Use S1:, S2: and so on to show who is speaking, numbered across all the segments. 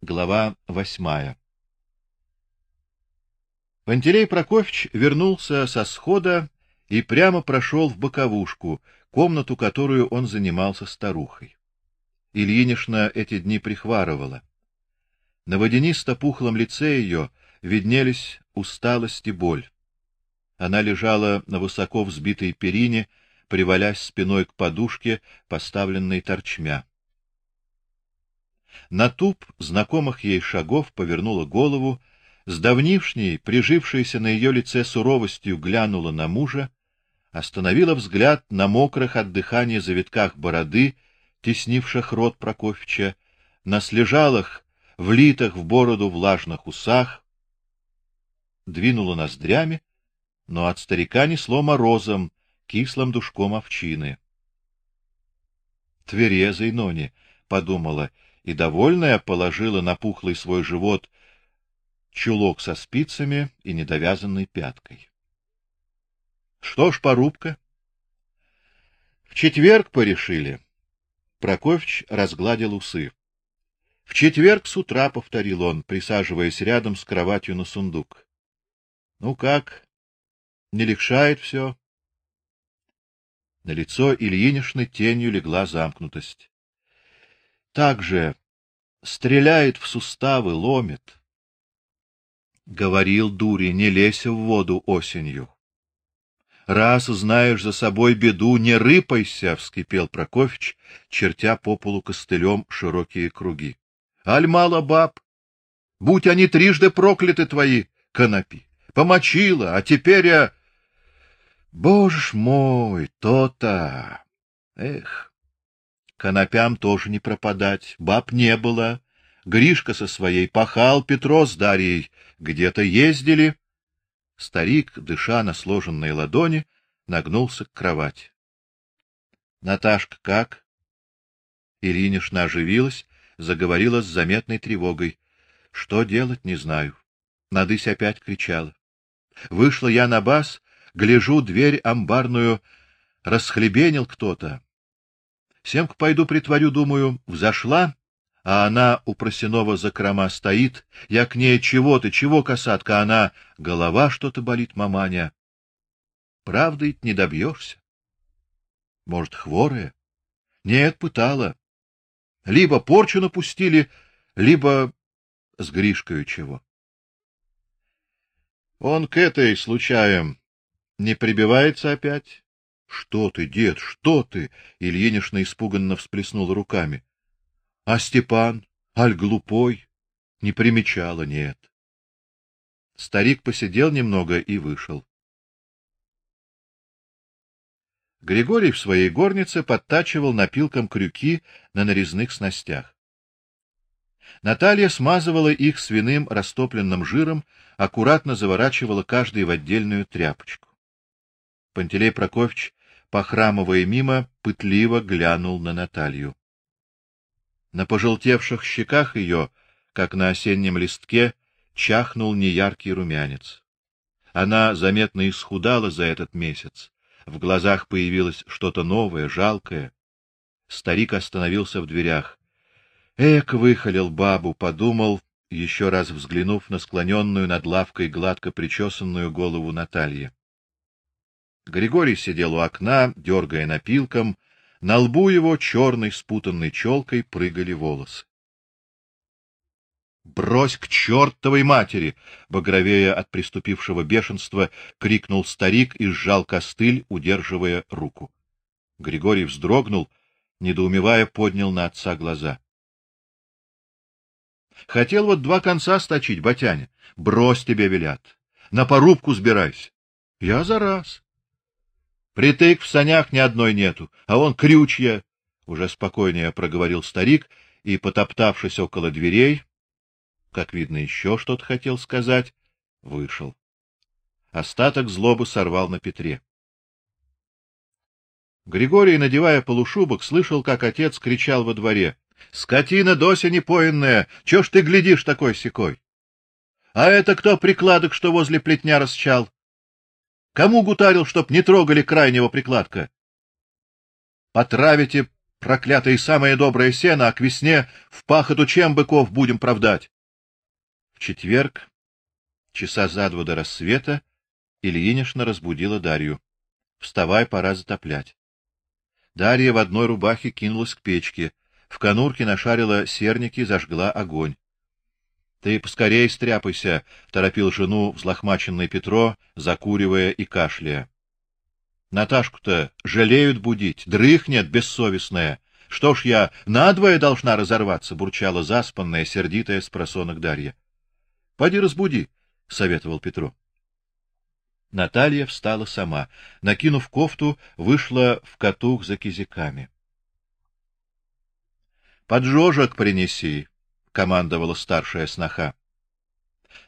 S1: Глава восьмая. Пантелей Прокофьевич вернулся со схода и прямо прошел в боковушку, комнату, которую он занимался старухой. Ильинишна эти дни прихварывала. На водянисто-пухлом лице ее виднелись усталость и боль. Она лежала на высоко взбитой перине, привалясь спиной к подушке, поставленной торчмя. На туп знакомых ей шагов повернула голову, с давнишней, прижившейся на ее лице суровостью, глянула на мужа, остановила взгляд на мокрых от дыхания завитках бороды, теснивших рот Прокофьевича, на слежалых, влитых в бороду влажных усах, двинула ноздрями, но от старика несло морозом, кислым душком овчины. Тверезый Нони, подумала, и довольная положила на пухлый свой живот чулок со спицами и недовязанной пяткой. Что ж, порубка? В четверг порешили. Прокофьевич разгладил усы. В четверг с утра повторил он, присаживаясь рядом с кроватью на сундук. Ну как? Не легшает все? На лицо Ильинишны тенью легла замкнутость также стреляет в суставы, ломит. Говорил дури, не лезь в воду осенью. Раз знаешь за собой беду, не рыпайся, вскипел Прокофьевич, чертя по полу костылем широкие круги. Аль мало баб, будь они трижды прокляты твои, конопи. Помочила, а теперь я Боже мой, то-то. Эх, Конопям тоже не пропадать, баб не было. Гришка со своей пахал, Петро с Дарьей где-то ездили. Старик, дыша на сложенные ладони, нагнулся к кровати. Наташка как? Иринишна оживилась, заговорила с заметной тревогой. Что делать, не знаю. Надысь опять кричала. Вышла я на бас, гляжу, дверь амбарную расхлебенил кто-то. Семка пойду притворю, думаю, взошла, а она у просеного закрома стоит. Я к ней чего ты, чего, касатка, она голова что-то болит, маманя. Правда ведь не добьешься. Может, хворая? Нет, пытала. Либо порчу напустили, либо с Гришкой чего. Он к этой случаем не прибивается опять? Что ты, дед, что ты? Ильинишна испуганно всплеснула руками. А Степан, аль глупой, не примечала, нет. Старик посидел немного и вышел. Григорий в своей горнице подтачивал напилком крюки на нарезных снастях. Наталья смазывала их свиным растопленным жиром, аккуратно заворачивала каждый в отдельную тряпочку. Пантелей Прокофьевич похрамывая мимо, пытливо глянул на Наталью. На пожелтевших щеках ее, как на осеннем листке, чахнул неяркий румянец. Она заметно исхудала за этот месяц. В глазах появилось что-то новое, жалкое. Старик остановился в дверях. Эк, выхалил бабу, подумал, еще раз взглянув на склоненную над лавкой гладко причесанную голову Натальи. Григорий сидел у окна, дергая напилком, на лбу его черной спутанной челкой прыгали волосы. Брось к чертовой матери, багровея от приступившего бешенства, крикнул старик и сжал костыль, удерживая руку. Григорий вздрогнул, недоумевая поднял на отца глаза. Хотел вот два конца сточить, батяня. Брось тебе велят. На порубку сбирайся. Я за раз. Притык в санях ни одной нету, а он крючья, уже спокойнее проговорил старик и, потоптавшись около дверей, как видно, еще что-то хотел сказать, вышел. Остаток злобы сорвал на Петре. Григорий, надевая полушубок, слышал, как отец кричал во дворе: "Скотина дося непоенная, что ж ты глядишь такой секой? А это кто прикладок, что возле плетня расчал? Кому гутарил, чтоб не трогали крайнего прикладка? Потравите Проклятое самое доброе сено, а к весне в пахоту чем быков будем правдать? В четверг, часа за два до рассвета, Ильинишна разбудила Дарью. Вставай, пора затоплять. Дарья в одной рубахе кинулась к печке, в конурке нашарила серники, зажгла огонь. Ты поскорей стряпайся, торопил жену взлохмаченный Петро, закуривая и кашляя. Наташку-то жалеют будить, дрыхнет бессовестная. Что ж я надвое должна разорваться, бурчала заспанная, сердитая с просонок Дарья. Поди разбуди, советовал Петро. Наталья встала сама, накинув кофту, вышла в катух за кизиками. Поджожек принеси, командовала старшая сноха.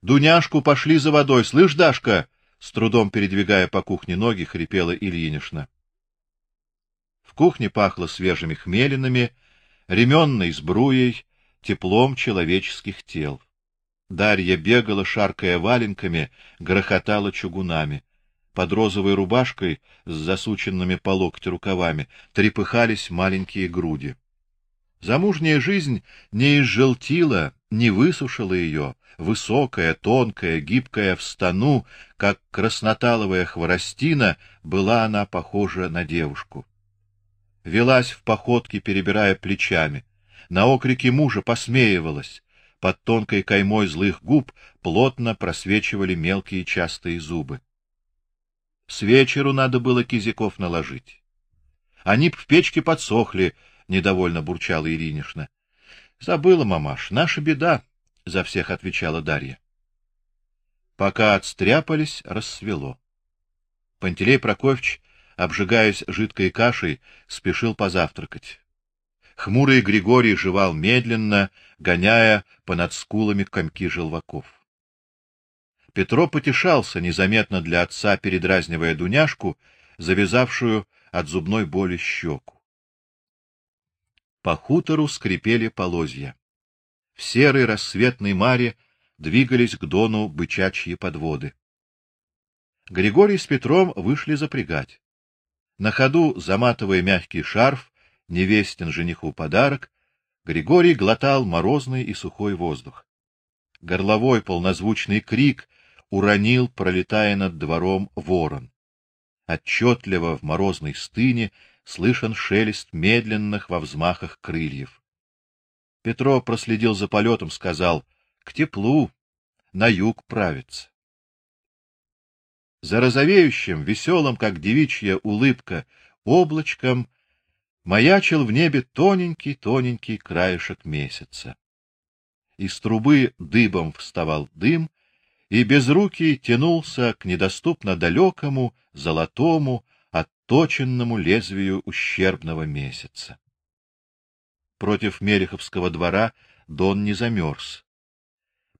S1: Дуняшку пошли за водой, слышь, Дашка, с трудом передвигая по кухне ноги, хрипела Ильинишна. В кухне пахло свежими хмелинами, ременной сбруей, теплом человеческих тел. Дарья бегала, шаркая валенками, грохотала чугунами. Под розовой рубашкой с засученными по локоть рукавами трепыхались маленькие груди. Замужняя жизнь не изжелтила, не высушила ее, высокая, тонкая, гибкая в стану, как красноталовая хворостина, была она похожа на девушку. Велась в походке, перебирая плечами, на окрики мужа посмеивалась, под тонкой каймой злых губ плотно просвечивали мелкие частые зубы. С вечеру надо было кизиков наложить. Они в печке подсохли, недовольно бурчала Иринишна. Забыла, мамаш, наша беда, за всех отвечала Дарья. Пока отстряпались, рассвело. Пантелей Прокофьевич, обжигаясь жидкой кашей, спешил позавтракать. Хмурый Григорий жевал медленно, гоняя по над скулами комки желваков. Петро потешался незаметно для отца, передразнивая Дуняшку, завязавшую от зубной боли щеку. По хутору скрипели полозья. В серой рассветной маре двигались к дону бычачьи подводы. Григорий с Петром вышли запрягать. На ходу, заматывая мягкий шарф, невестин жениху подарок, Григорий глотал морозный и сухой воздух. Горловой полнозвучный крик уронил, пролетая над двором, ворон. Отчетливо в морозной стыне слышен шелест медленных во взмахах крыльев. Петро проследил за полетом, сказал: "К теплу, на юг правится". За розовеющим, веселым, как девичья улыбка, облачком маячил в небе тоненький-тоненький краешек месяца. Из трубы дыбом вставал дым, и безрукий тянулся к недоступно далекому, золотому, отточенному лезвию ущербного месяца. Против Мереховского двора Дон не замерз.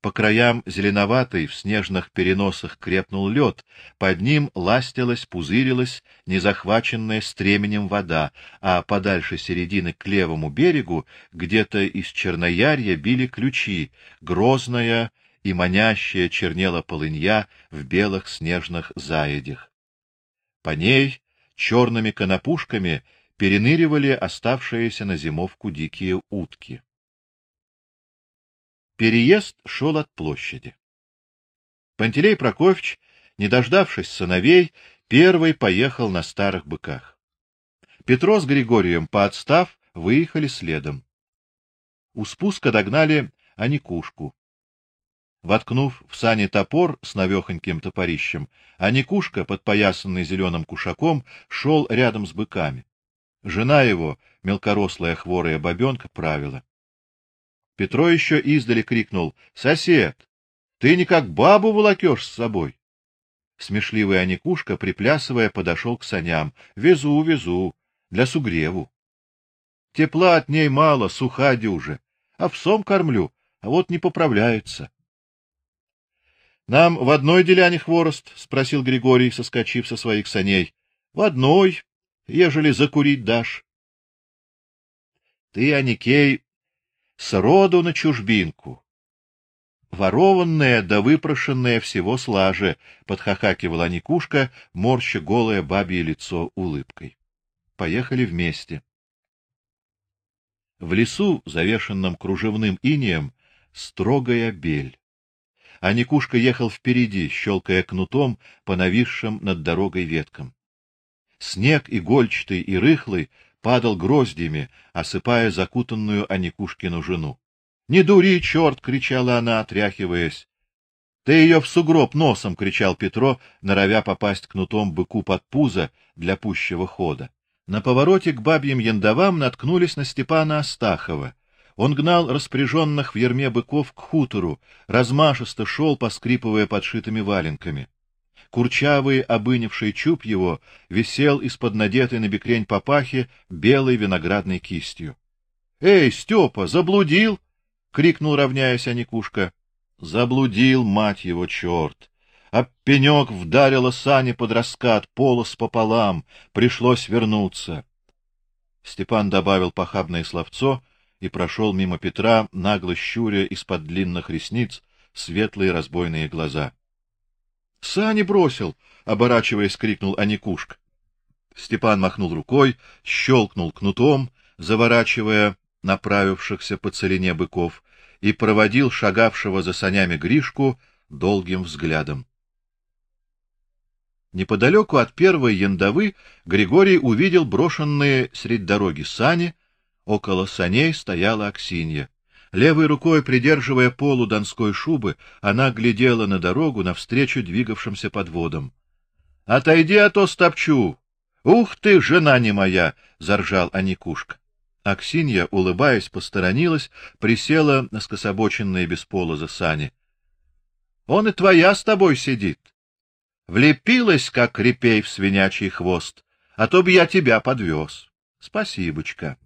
S1: По краям зеленоватый в снежных переносах крепнул лед, под ним ластилась, пузырилась незахваченная стременем вода, а подальше середины к левому берегу, где-то из черноярья били ключи, грозная и манящая чернела полынья в белых снежных заедях. По ней черными конопушками переныривали оставшиеся на зимовку дикие утки. Переезд шел от площади. Пантелей Прокофьевич, не дождавшись сыновей, первый поехал на старых быках. Петро с Григорием, поотстав, выехали следом. У спуска догнали Аникушку. Воткнув в сани топор с навехоньким топорищем, Аникушка, подпоясанный зеленым кушаком, шел рядом с быками. Жена его, мелкорослая хворая бабенка, правила. Петро еще издали крикнул: "Сосед, ты не как бабу волокешь с собой?" Смешливый Аникушка, приплясывая, подошел к саням: "Везу, везу, для сугреву. Тепла от ней мало, суха дюже, а в сом кормлю, а вот не поправляется". Нам в одной деляне хворост, спросил Григорий, соскочив со своих саней. В одной, ежели закурить дашь. Ты, Аникей, сроду на чужбинку. Ворованная да выпрошенная всего слаже, подхахакивала Никушка, морща голое бабье лицо улыбкой. Поехали вместе. В лесу, завешенном кружевным инеем, строгая бель. А Никушка ехал впереди, щелкая кнутом по нависшим над дорогой веткам. Снег игольчатый и рыхлый падал гроздями, осыпая закутанную Аникушкину жену. "Не дури, черт!» — кричала она, отряхиваясь. "Ты ее в сугроб носом!" кричал Петро, норовя попасть кнутом быку под пузо для пущего хода. На повороте к бабьим яндовам наткнулись на Степана Астахова. Он гнал распряженных в ерме быков к хутору, размашисто шел, поскрипывая подшитыми валенками. Курчавый, обынивший чуб его висел из-под надетой на бекрень папахи белой виноградной кистью. "Эй, Степа, заблудил?" крикнул, равняясь Аникушка. "Заблудил, мать его, черт! Об пенек вдарила сани под раскат, полос пополам, пришлось вернуться. Степан добавил похабное словцо и прошел мимо Петра, нагло щуря из-под длинных ресниц светлые разбойные глаза. Сани бросил, оборачиваясь, крикнул Аникушка. Степан махнул рукой, щелкнул кнутом, заворачивая направившихся по целине быков, и проводил шагавшего за санями Гришку долгим взглядом. Неподалеку от первой яндовы Григорий увидел брошенные средь дороги сани, около саней стояла Аксинья. Левой рукой придерживая полу донской шубы, она глядела на дорогу навстречу двигавшимся подводам. "Отойди, а то стопчу. Ух ты, жена не моя", заржал Аникушка. Аксинья, улыбаясь, посторонилась, присела на скособоченные без полоза сани. Он и твоя с тобой сидит. Влепилась, как репей в свинячий хвост, а то б я тебя подвез. Спасибочка.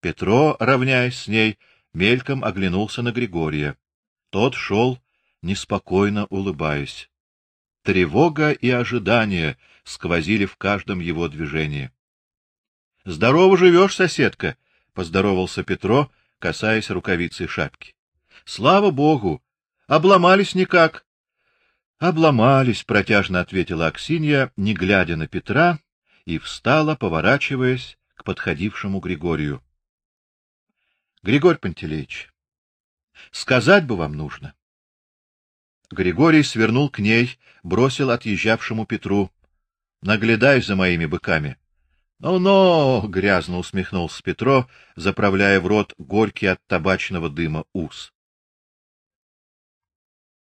S1: Петро, равняясь с ней, мельком оглянулся на Григория. Тот шел, неспокойно улыбаясь. Тревога и ожидание сквозили в каждом его движении. Здорово живешь, соседка, поздоровался Петро, касаясь рукавицы шапки. Слава богу, обломались никак. Обломались, протяжно ответила Аксинья, не глядя на Петра, и встала, поворачиваясь к подходившему Григорию. Григорий Пантелеич, сказать бы вам нужно. Григорий свернул к ней, бросил отъезжавшему Петру: "Наглядай за моими быками". "Ну-ну", грязно усмехнулся Петро, заправляя в рот горький от табачного дыма ус.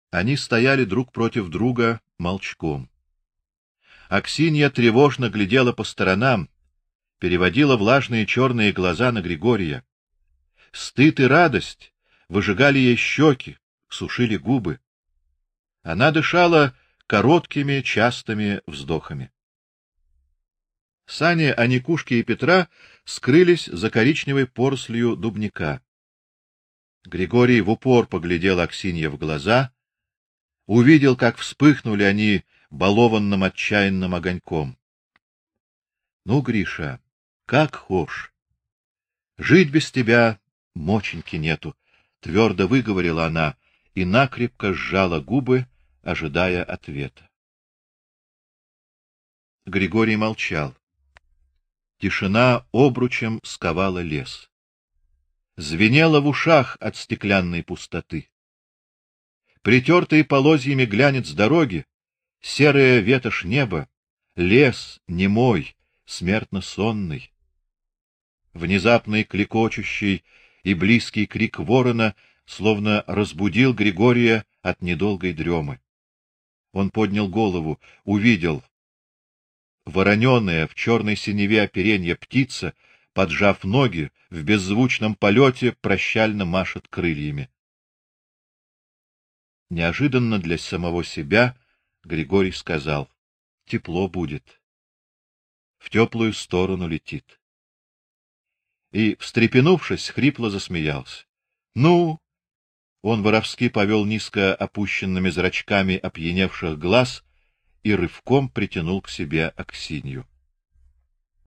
S1: Они стояли друг против друга молчком. Аксинья тревожно глядела по сторонам, переводила влажные черные глаза на Григория. Стыд и радость выжигали ей щеки, сушили губы. Она дышала короткими, частыми вздохами. Сани Аникушки и Петра скрылись за коричневой порослью дубника. Григорий в упор поглядел Аксинье в глаза, увидел, как вспыхнули они балованным отчаянным огоньком. Ну, Гриша, как хошь. Жить без тебя моченьки нету, твердо выговорила она и накрепко сжала губы, ожидая ответа. Григорий молчал. Тишина обручем сковала лес. Звенело в ушах от стеклянной пустоты притертые полозьями глянец дороги, серая ветошь неба, лес немой, смертно сонный. Внезапный клекочущий и близкий крик ворона словно разбудил Григория от недолгой дремы. Он поднял голову, увидел вороненая в черной синеве оперенья птица, поджав ноги, в беззвучном полете прощально машет крыльями. Неожиданно для самого себя Григорий сказал: "Тепло будет. В теплую сторону летит". И, встрепенувшись, хрипло засмеялся. "Ну?" Он воровски повел низко опущенными зрачками опьяневших глаз и рывком притянул к себе Аксинью.